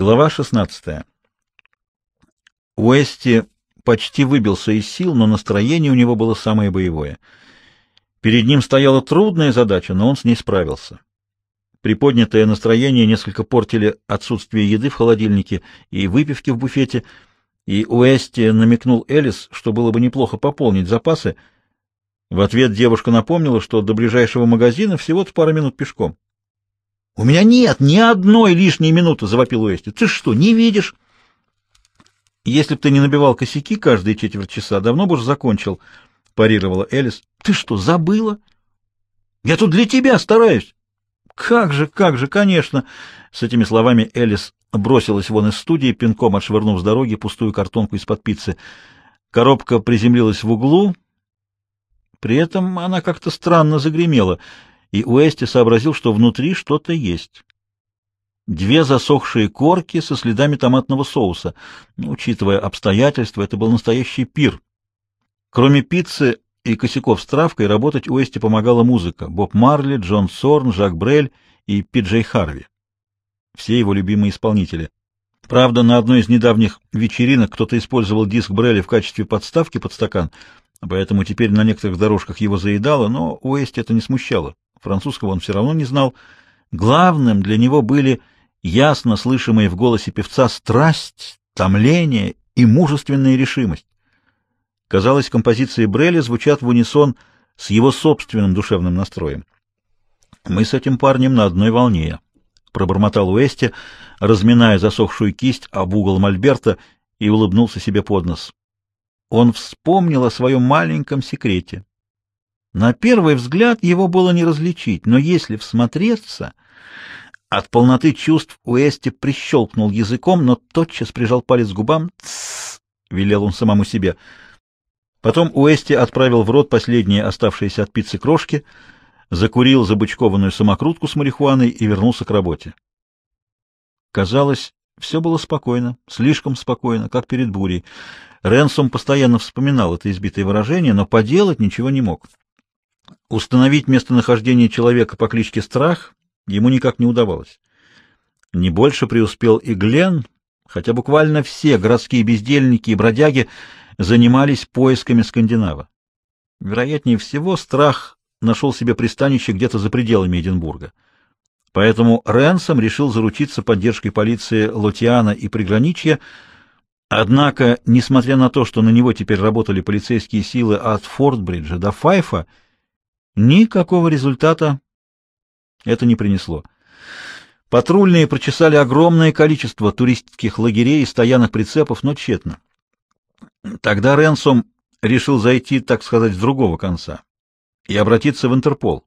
Глава 16. Уэсти почти выбился из сил, но настроение у него было самое боевое. Перед ним стояла трудная задача, но он с ней справился. Приподнятое настроение несколько портили отсутствие еды в холодильнике и выпивки в буфете, и Уэсти намекнул Элис, что было бы неплохо пополнить запасы. В ответ девушка напомнила, что до ближайшего магазина всего-то пара минут пешком. — У меня нет ни одной лишней минуты, — завопил Уэсти. — Ты что, не видишь? — Если б ты не набивал косяки каждые четверть часа, давно бы уже закончил, — парировала Элис. — Ты что, забыла? — Я тут для тебя стараюсь. — Как же, как же, конечно! С этими словами Элис бросилась вон из студии, пинком отшвырнув с дороги пустую картонку из-под пиццы. Коробка приземлилась в углу, при этом она как-то странно загремела — и Уэсти сообразил, что внутри что-то есть. Две засохшие корки со следами томатного соуса. Ну, учитывая обстоятельства, это был настоящий пир. Кроме пиццы и косяков с травкой, работать Уэсти помогала музыка. Боб Марли, Джон Сорн, Жак Брель и Пиджей Харви. Все его любимые исполнители. Правда, на одной из недавних вечеринок кто-то использовал диск Брелли в качестве подставки под стакан, поэтому теперь на некоторых дорожках его заедало, но Уэсти это не смущало. Французского он все равно не знал. Главным для него были ясно слышимые в голосе певца страсть, томление и мужественная решимость. Казалось, композиции Брелли звучат в унисон с его собственным душевным настроем. «Мы с этим парнем на одной волне», — пробормотал Уэсти, разминая засохшую кисть об угол мольберта и улыбнулся себе под нос. Он вспомнил о своем маленьком секрете. На первый взгляд его было не различить, но если всмотреться, от полноты чувств Уэсти прищелкнул языком, но тотчас прижал палец к губам. «Тссс!» — велел он самому себе. Потом Уэсти отправил в рот последние оставшиеся от пиццы крошки, закурил забычкованную самокрутку с марихуаной и вернулся к работе. Казалось, все было спокойно, слишком спокойно, как перед бурей. Ренсом постоянно вспоминал это избитое выражение, но поделать ничего не мог. Установить местонахождение человека по кличке Страх ему никак не удавалось. Не больше преуспел и Глен, хотя буквально все городские бездельники и бродяги занимались поисками скандинава. Вероятнее всего, Страх нашел себе пристанище где-то за пределами Эдинбурга. Поэтому Ренсом решил заручиться поддержкой полиции Лотиана и приграничья, однако, несмотря на то, что на него теперь работали полицейские силы от Фортбриджа до Файфа, Никакого результата это не принесло. Патрульные прочесали огромное количество туристских лагерей и стоянок прицепов, но тщетно. Тогда Ренсом решил зайти, так сказать, с другого конца и обратиться в Интерпол.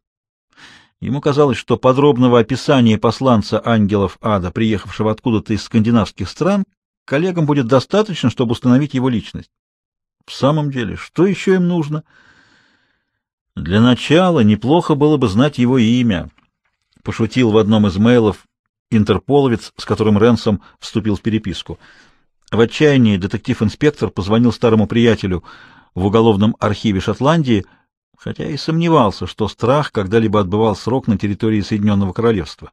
Ему казалось, что подробного описания посланца ангелов ада, приехавшего откуда-то из скандинавских стран, коллегам будет достаточно, чтобы установить его личность. В самом деле, что еще им нужно — для начала неплохо было бы знать его имя, пошутил в одном из мейлов интерполовец, с которым Ренсом вступил в переписку. В отчаянии детектив-инспектор позвонил старому приятелю в уголовном архиве Шотландии, хотя и сомневался, что страх когда-либо отбывал срок на территории Соединенного Королевства.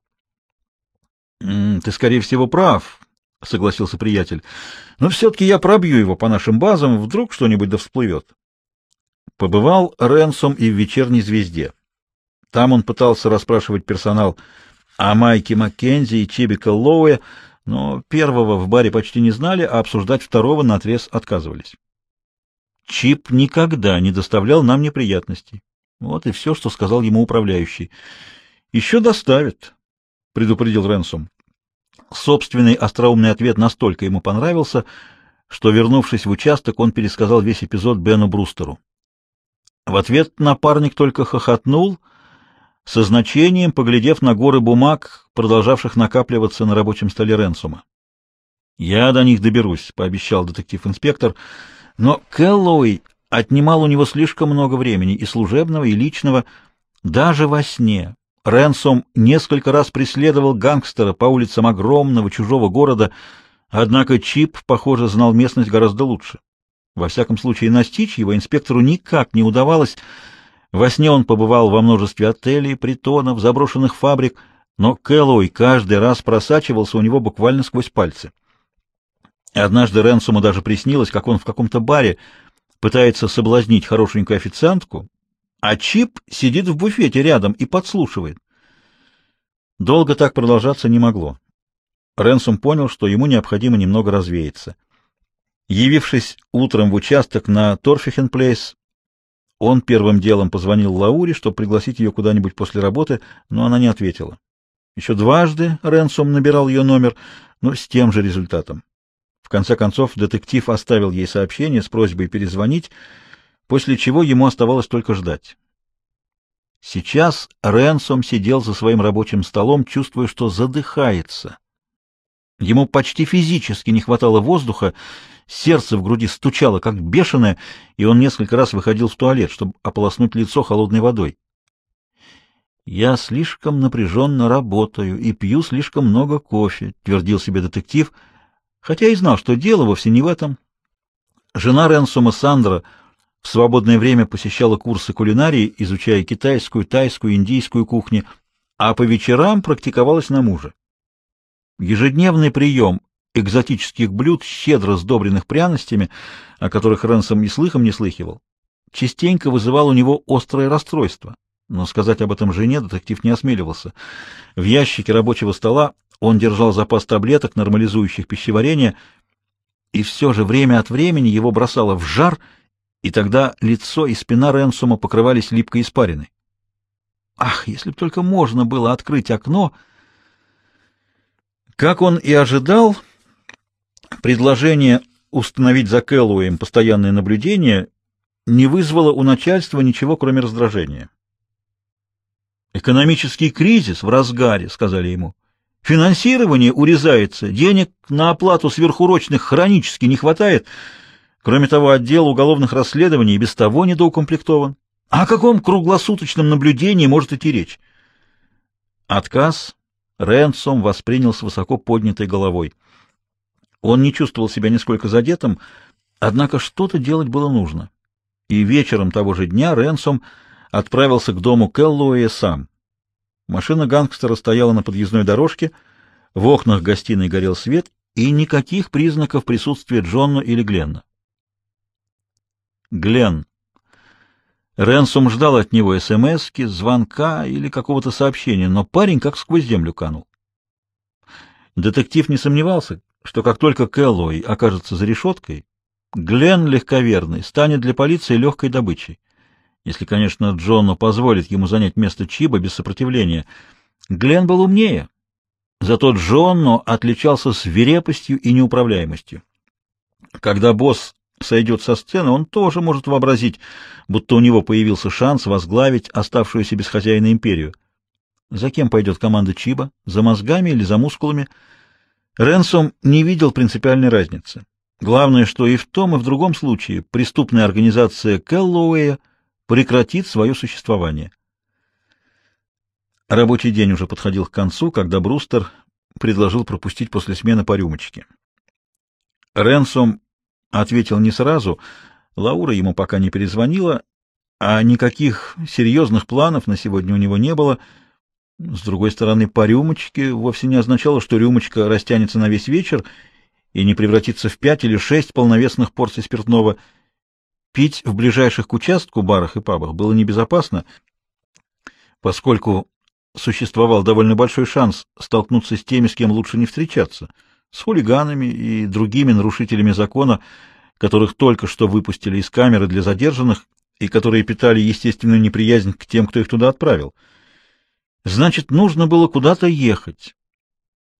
«Ты, скорее всего, прав», — согласился приятель. «Но все-таки я пробью его по нашим базам, вдруг что-нибудь да всплывет». Побывал Ренсом и в «Вечерней звезде». Там он пытался расспрашивать персонал о Майке Маккензи и Чебика Лоуэ, но первого в баре почти не знали, а обсуждать второго наотрез отказывались. Чип никогда не доставлял нам неприятностей. Вот и все, что сказал ему управляющий. «Еще доставит», — предупредил Ренсом. Собственный остроумный ответ настолько ему понравился, что, вернувшись в участок, он пересказал весь эпизод Бену Брустеру. В ответ напарник только хохотнул, со значением поглядев на горы бумаг, продолжавших накапливаться на рабочем столе Ренсума. «Я до них доберусь», — пообещал детектив-инспектор, но Кэллоуэй отнимал у него слишком много времени, и служебного, и личного, даже во сне. Ренсом несколько раз преследовал гангстера по улицам огромного чужого города, однако Чип, похоже, знал местность гораздо лучше. Во всяком случае, настичь его инспектору никак не удавалось. Во сне он побывал во множестве отелей, притонов, заброшенных фабрик, но Кэллоуи каждый раз просачивался у него буквально сквозь пальцы. Однажды Ренсуму даже приснилось, как он в каком-то баре пытается соблазнить хорошенькую официантку, а Чип сидит в буфете рядом и подслушивает. Долго так продолжаться не могло. Ренсум понял, что ему необходимо немного развеяться. Явившись утром в участок на Торфихен-Плейс, он первым делом позвонил Лауре, чтобы пригласить ее куда-нибудь после работы, но она не ответила. Еще дважды Ренсум набирал ее номер, но с тем же результатом. В конце концов, детектив оставил ей сообщение с просьбой перезвонить, после чего ему оставалось только ждать. Сейчас Ренсом сидел за своим рабочим столом, чувствуя, что задыхается. Ему почти физически не хватало воздуха, сердце в груди стучало, как бешеное, и он несколько раз выходил в туалет, чтобы ополоснуть лицо холодной водой. «Я слишком напряженно работаю и пью слишком много кофе», — твердил себе детектив, хотя и знал, что дело вовсе не в этом. Жена Ренсома Сандра в свободное время посещала курсы кулинарии, изучая китайскую, тайскую, индийскую кухни, а по вечерам практиковалась на муже. Ежедневный прием экзотических блюд, щедро сдобренных пряностями, о которых Ренсом и слыхом не слыхивал, частенько вызывал у него острое расстройство. Но сказать об этом жене детектив не осмеливался. В ящике рабочего стола он держал запас таблеток, нормализующих пищеварение, и все же время от времени его бросало в жар, и тогда лицо и спина Ренсума покрывались липкой испариной. Ах, если б только можно было открыть окно — как он и ожидал, предложение установить за Кэллоуем постоянное наблюдение не вызвало у начальства ничего, кроме раздражения. «Экономический кризис в разгаре», — сказали ему. «Финансирование урезается, денег на оплату сверхурочных хронически не хватает. Кроме того, отдел уголовных расследований без того недоукомплектован. О каком круглосуточном наблюдении может идти речь?» Отказ Ренсом воспринял с высоко поднятой головой. Он не чувствовал себя нисколько задетым, однако что-то делать было нужно. И вечером того же дня Ренсом отправился к дому Келлоуэ сам. Машина гангстера стояла на подъездной дорожке, в окнах гостиной горел свет, и никаких признаков присутствия Джонна или Гленна. Глен. Ренсум ждал от него СМСки, звонка или какого-то сообщения, но парень как сквозь землю канул. Детектив не сомневался, что как только Кэллоуи окажется за решеткой, Глен легковерный станет для полиции легкой добычей. Если, конечно, Джону позволит ему занять место Чиба без сопротивления. Глен был умнее, зато Джонно отличался свирепостью и неуправляемостью. Когда босс сойдет со сцены, он тоже может вообразить, будто у него появился шанс возглавить оставшуюся без хозяина империю. За кем пойдет команда Чиба? За мозгами или за мускулами? Ренсом не видел принципиальной разницы. Главное, что и в том, и в другом случае преступная организация Келлоуэя прекратит свое существование. Рабочий день уже подходил к концу, когда Брустер предложил пропустить после смены по рюмочке. Ренсом Ответил не сразу. Лаура ему пока не перезвонила, а никаких серьезных планов на сегодня у него не было. С другой стороны, по рюмочке вовсе не означало, что рюмочка растянется на весь вечер и не превратится в пять или шесть полновесных порций спиртного. Пить в ближайших к участку барах и пабах было небезопасно, поскольку существовал довольно большой шанс столкнуться с теми, с кем лучше не встречаться — с хулиганами и другими нарушителями закона, которых только что выпустили из камеры для задержанных и которые питали естественную неприязнь к тем, кто их туда отправил. Значит, нужно было куда-то ехать.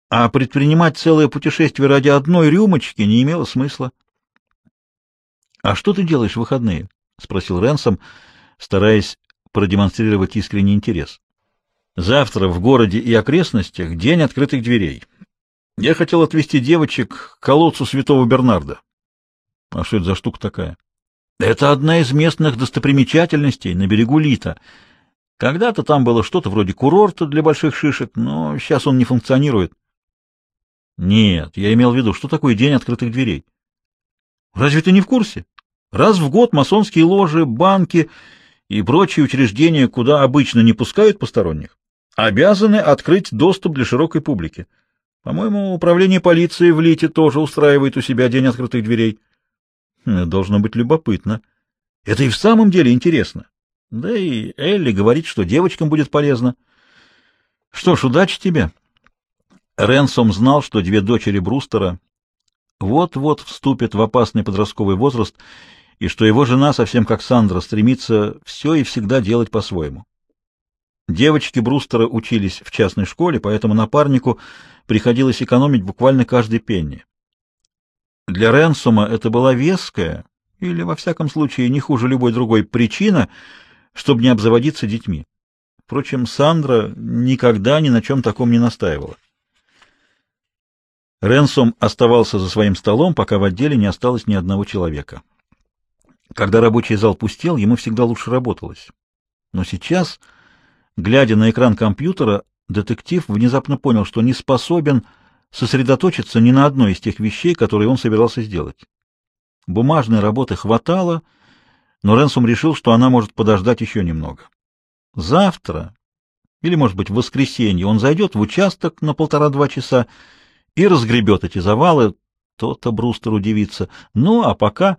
А предпринимать целое путешествие ради одной рюмочки не имело смысла. — А что ты делаешь в выходные? — спросил Ренсом, стараясь продемонстрировать искренний интерес. — Завтра в городе и окрестностях день открытых дверей. Я хотел отвезти девочек к колодцу святого Бернарда. А что это за штука такая? Это одна из местных достопримечательностей на берегу Лита. Когда-то там было что-то вроде курорта для больших шишек, но сейчас он не функционирует. Нет, я имел в виду, что такое день открытых дверей. Разве ты не в курсе? Раз в год масонские ложи, банки и прочие учреждения, куда обычно не пускают посторонних, обязаны открыть доступ для широкой публики. По-моему, управление полиции в Лите тоже устраивает у себя день открытых дверей. Хм, должно быть любопытно. Это и в самом деле интересно. Да и Элли говорит, что девочкам будет полезно. Что ж, удачи тебе. Ренсом знал, что две дочери Брустера вот-вот вступят в опасный подростковый возраст, и что его жена, совсем как Сандра, стремится все и всегда делать по-своему. Девочки Брустера учились в частной школе, поэтому напарнику приходилось экономить буквально каждый пенни. Для Ренсома это была веская, или, во всяком случае, не хуже любой другой причина, чтобы не обзаводиться детьми. Впрочем, Сандра никогда ни на чем таком не настаивала. Ренсом оставался за своим столом, пока в отделе не осталось ни одного человека. Когда рабочий зал пустел, ему всегда лучше работалось. Но сейчас, глядя на экран компьютера, детектив внезапно понял, что не способен сосредоточиться ни на одной из тех вещей, которые он собирался сделать. Бумажной работы хватало, но Ренсум решил, что она может подождать еще немного. Завтра, или, может быть, в воскресенье, он зайдет в участок на полтора-два часа и разгребет эти завалы, то-то Брустер удивится. Ну, а пока...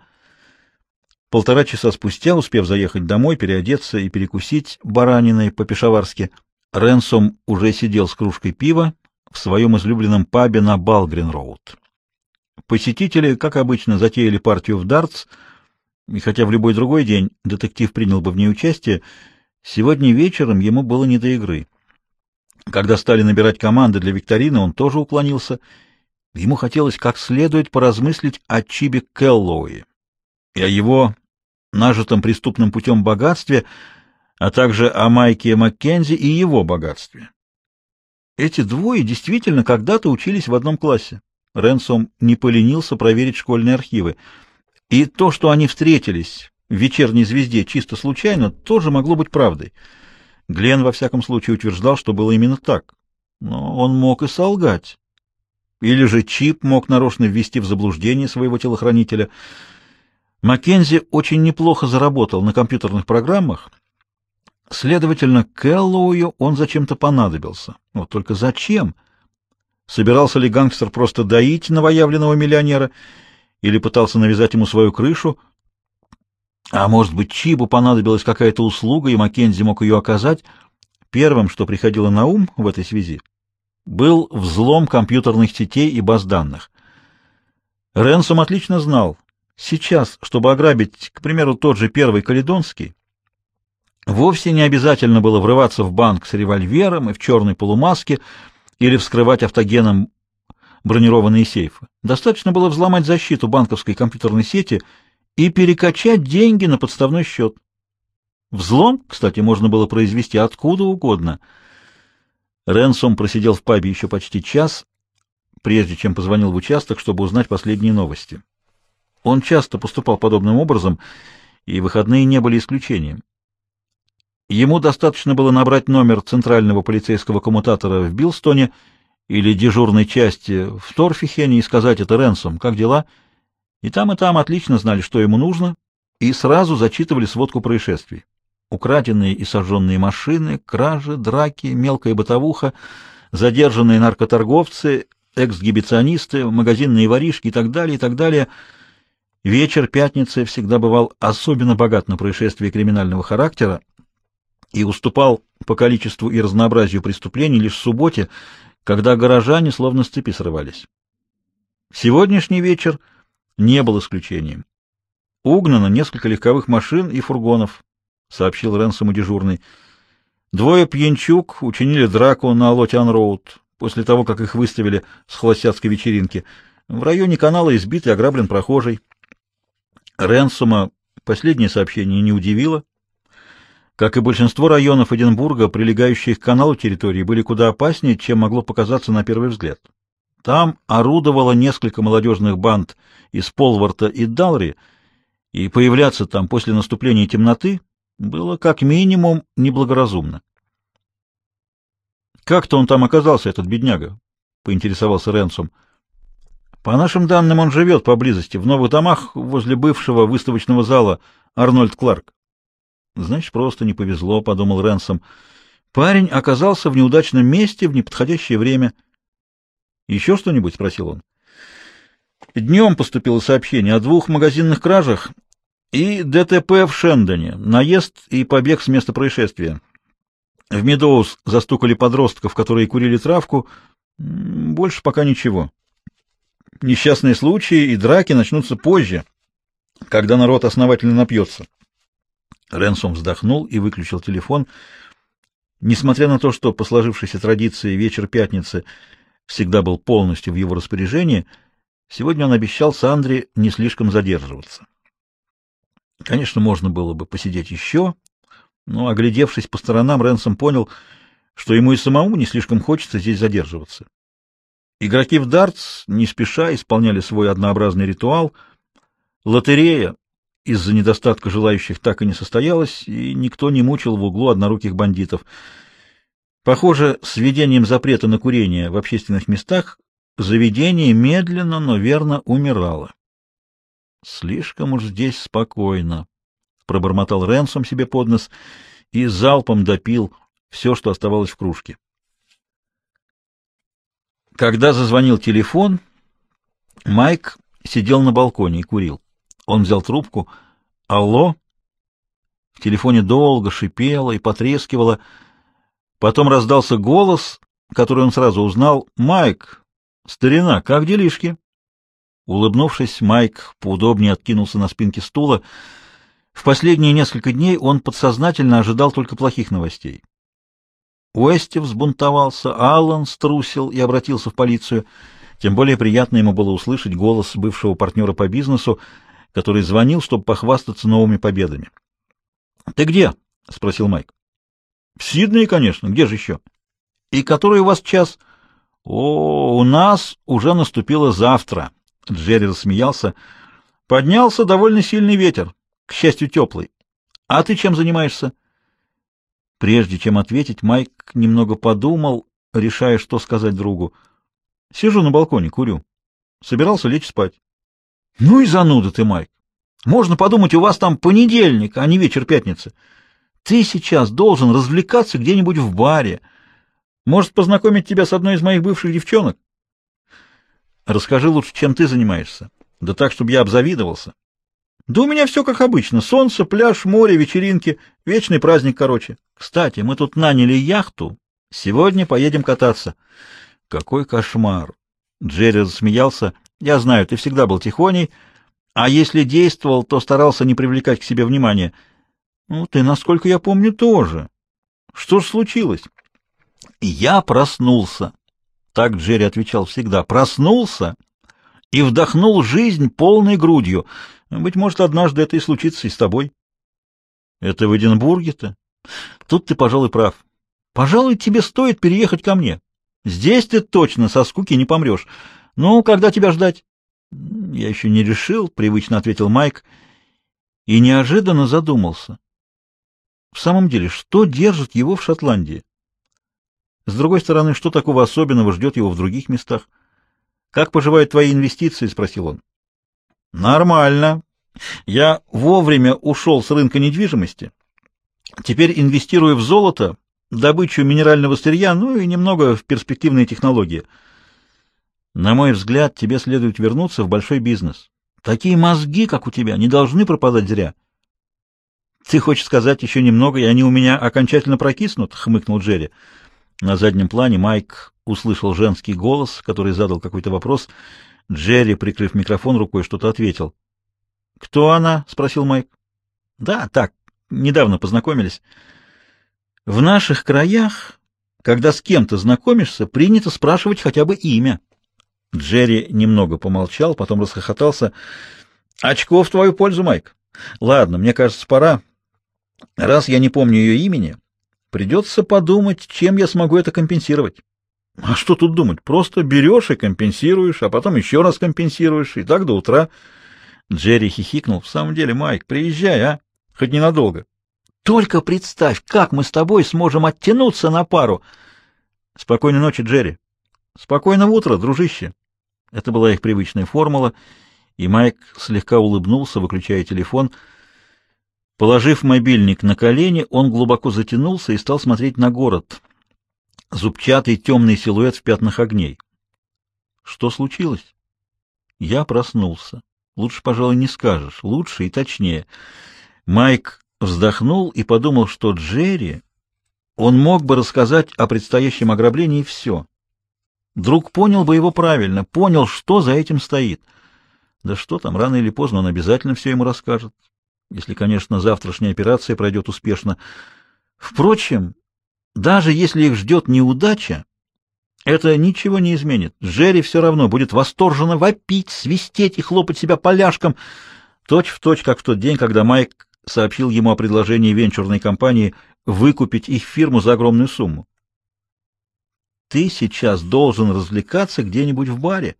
Полтора часа спустя, успев заехать домой, переодеться и перекусить бараниной по-пешаварски, Ренсом уже сидел с кружкой пива в своем излюбленном пабе на Балгрин-Роуд. Посетители, как обычно, затеяли партию в дартс, и хотя в любой другой день детектив принял бы в ней участие, сегодня вечером ему было не до игры. Когда стали набирать команды для викторины, он тоже уклонился. Ему хотелось как следует поразмыслить о Чибе Келлоуи и о его нажитом преступным путем богатстве, а также о Майке Маккензи и его богатстве. Эти двое действительно когда-то учились в одном классе. Ренсом не поленился проверить школьные архивы. И то, что они встретились в вечерней звезде чисто случайно, тоже могло быть правдой. Глен, во всяком случае, утверждал, что было именно так. Но он мог и солгать. Или же Чип мог нарочно ввести в заблуждение своего телохранителя. Маккензи очень неплохо заработал на компьютерных программах. Следовательно, Кэллоую он зачем-то понадобился. Вот только зачем? Собирался ли гангстер просто доить новоявленного миллионера или пытался навязать ему свою крышу — а может быть, Чибу понадобилась какая-то услуга, и Маккензи мог ее оказать? Первым, что приходило на ум в этой связи, был взлом компьютерных сетей и баз данных. Ренсом отлично знал, сейчас, чтобы ограбить, к примеру, тот же первый Каледонский, вовсе не обязательно было врываться в банк с револьвером и в черной полумаске или вскрывать автогеном бронированные сейфы. Достаточно было взломать защиту банковской компьютерной сети — и перекачать деньги на подставной счет. Взлом, кстати, можно было произвести откуда угодно. Ренсом просидел в пабе еще почти час, прежде чем позвонил в участок, чтобы узнать последние новости. Он часто поступал подобным образом, и выходные не были исключением. Ему достаточно было набрать номер центрального полицейского коммутатора в Билстоне или дежурной части в Торфихене и сказать это Ренсом, как дела — и там, и там отлично знали, что ему нужно, и сразу зачитывали сводку происшествий. Украденные и сожженные машины, кражи, драки, мелкая бытовуха, задержанные наркоторговцы, эксгибиционисты, магазинные воришки и так далее, и так далее. Вечер пятницы всегда бывал особенно богат на происшествия криминального характера и уступал по количеству и разнообразию преступлений лишь в субботе, когда горожане словно с цепи срывались. Сегодняшний вечер — не был исключением. Угнано несколько легковых машин и фургонов, сообщил Ренсому дежурный. Двое пьянчук учинили драку на Лотиан-Роуд после того, как их выставили с холостяцкой вечеринки. В районе канала избит и ограблен прохожий. Ренсума последнее сообщение не удивило. Как и большинство районов Эдинбурга, прилегающие к каналу территории были куда опаснее, чем могло показаться на первый взгляд. Там орудовало несколько молодежных банд из Полварта и Далри, и появляться там после наступления темноты было как минимум неблагоразумно. «Как-то он там оказался, этот бедняга?» — поинтересовался Ренсом. «По нашим данным, он живет поблизости, в новых домах возле бывшего выставочного зала Арнольд Кларк». «Значит, просто не повезло», — подумал Ренсом. Парень оказался в неудачном месте в неподходящее время. «Еще что-нибудь?» — спросил он. Днем поступило сообщение о двух магазинных кражах и ДТП в Шендоне, наезд и побег с места происшествия. В Медоуз застукали подростков, которые курили травку. Больше пока ничего. Несчастные случаи и драки начнутся позже, когда народ основательно напьется. Ренсом вздохнул и выключил телефон. Несмотря на то, что по сложившейся традиции вечер пятницы всегда был полностью в его распоряжении, сегодня он обещал Сандре не слишком задерживаться. Конечно, можно было бы посидеть еще, но, оглядевшись по сторонам, Ренсом понял, что ему и самому не слишком хочется здесь задерживаться. Игроки в дартс не спеша исполняли свой однообразный ритуал. Лотерея из-за недостатка желающих так и не состоялась, и никто не мучил в углу одноруких бандитов. Похоже, с введением запрета на курение в общественных местах заведение медленно, но верно умирало. Слишком уж здесь спокойно, пробормотал Ренсом себе под нос и залпом допил все, что оставалось в кружке. Когда зазвонил телефон, Майк сидел на балконе и курил. Он взял трубку. «Алло?» В телефоне долго шипело и потрескивало. Потом раздался голос, который он сразу узнал. «Майк, старина, как делишки?» Улыбнувшись, Майк поудобнее откинулся на спинке стула. В последние несколько дней он подсознательно ожидал только плохих новостей. Уэсти взбунтовался, Аллан струсил и обратился в полицию. Тем более приятно ему было услышать голос бывшего партнера по бизнесу, который звонил, чтобы похвастаться новыми победами. — Ты где? — спросил Майк. — В Сиднее, конечно. Где же еще? — И который у вас час? — О, у нас уже наступило завтра. Джерри рассмеялся. — Поднялся довольно сильный ветер, к счастью, теплый. — А ты чем занимаешься? Прежде чем ответить, Майк немного подумал, решая, что сказать другу. — Сижу на балконе, курю. Собирался лечь спать. Ну и зануда ты, Майк. Можно подумать, у вас там понедельник, а не вечер пятницы. Ты сейчас должен развлекаться где-нибудь в баре. Может, познакомить тебя с одной из моих бывших девчонок? Расскажи лучше, чем ты занимаешься. Да так, чтобы я обзавидовался. Да у меня все как обычно. Солнце, пляж, море, вечеринки. Вечный праздник, короче. Кстати, мы тут наняли яхту. Сегодня поедем кататься. Какой кошмар. Джерри засмеялся. Я знаю, ты всегда был тихоней, а если действовал, то старался не привлекать к себе внимания. Ну, ты, насколько я помню, тоже. Что ж случилось? Я проснулся. Так Джерри отвечал всегда. Проснулся и вдохнул жизнь полной грудью. Быть может, однажды это и случится и с тобой. Это в Эдинбурге-то? Тут ты, пожалуй, прав. Пожалуй, тебе стоит переехать ко мне. Здесь ты точно со скуки не помрешь. Ну, когда тебя ждать? Я еще не решил, привычно ответил Майк и неожиданно задумался. В самом деле, что держит его в Шотландии? С другой стороны, что такого особенного ждет его в других местах? Как поживают твои инвестиции, спросил он. Нормально. Я вовремя ушел с рынка недвижимости. Теперь инвестирую в золото, добычу минерального сырья, ну и немного в перспективные технологии. На мой взгляд, тебе следует вернуться в большой бизнес. Такие мозги, как у тебя, не должны пропадать зря. Ты хочешь сказать еще немного, и они у меня окончательно прокиснут? хмыкнул Джерри. На заднем плане Майк услышал женский голос, который задал какой-то вопрос. Джерри, прикрыв микрофон рукой, что-то ответил. Кто она? спросил Майк. Да, так, недавно познакомились. В наших краях, когда с кем-то знакомишься, принято спрашивать хотя бы имя. Джерри немного помолчал, потом расхохотался. «Очко в твою пользу, Майк. Ладно, мне кажется, пора. Раз я не помню ее имени, придется подумать, чем я смогу это компенсировать». «А что тут думать? Просто берешь и компенсируешь, а потом еще раз компенсируешь, и так до утра». Джерри хихикнул. «В самом деле, Майк, приезжай, а? Хоть ненадолго». «Только представь, как мы с тобой сможем оттянуться на пару!» «Спокойной ночи, Джерри!» «Спокойного утра, дружище!» Это была их привычная формула, и Майк слегка улыбнулся, выключая телефон. Положив мобильник на колени, он глубоко затянулся и стал смотреть на город. Зубчатый темный силуэт в пятнах огней. Что случилось? Я проснулся. Лучше, пожалуй, не скажешь. Лучше и точнее. Майк вздохнул и подумал, что Джерри... Он мог бы рассказать о предстоящем ограблении все. Друг понял бы его правильно, понял, что за этим стоит. Да что там, рано или поздно он обязательно все ему расскажет, если, конечно, завтрашняя операция пройдет успешно. Впрочем, даже если их ждет неудача, это ничего не изменит. Джерри все равно будет восторженно вопить, свистеть и хлопать себя поляшком, точь в точь, как в тот день, когда Майк сообщил ему о предложении венчурной компании выкупить их фирму за огромную сумму. Ты сейчас должен развлекаться где-нибудь в баре.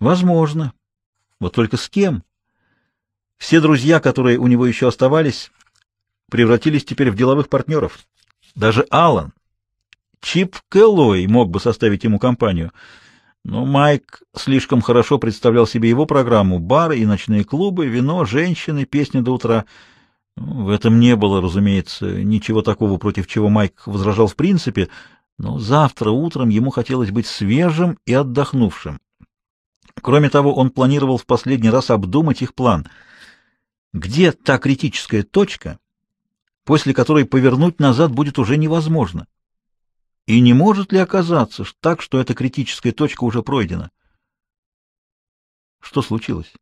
Возможно. Вот только с кем? Все друзья, которые у него еще оставались, превратились теперь в деловых партнеров. Даже Алан. Чип Кэллоуэй мог бы составить ему компанию. Но Майк слишком хорошо представлял себе его программу. Бары и ночные клубы, вино, женщины, песни до утра. В этом не было, разумеется, ничего такого, против чего Майк возражал в принципе, но завтра утром ему хотелось быть свежим и отдохнувшим. Кроме того, он планировал в последний раз обдумать их план. Где та критическая точка, после которой повернуть назад будет уже невозможно? И не может ли оказаться так, что эта критическая точка уже пройдена? Что случилось?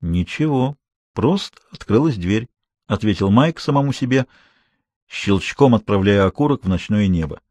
Ничего, просто открылась дверь, ответил Майк самому себе, щелчком отправляя окурок в ночное небо.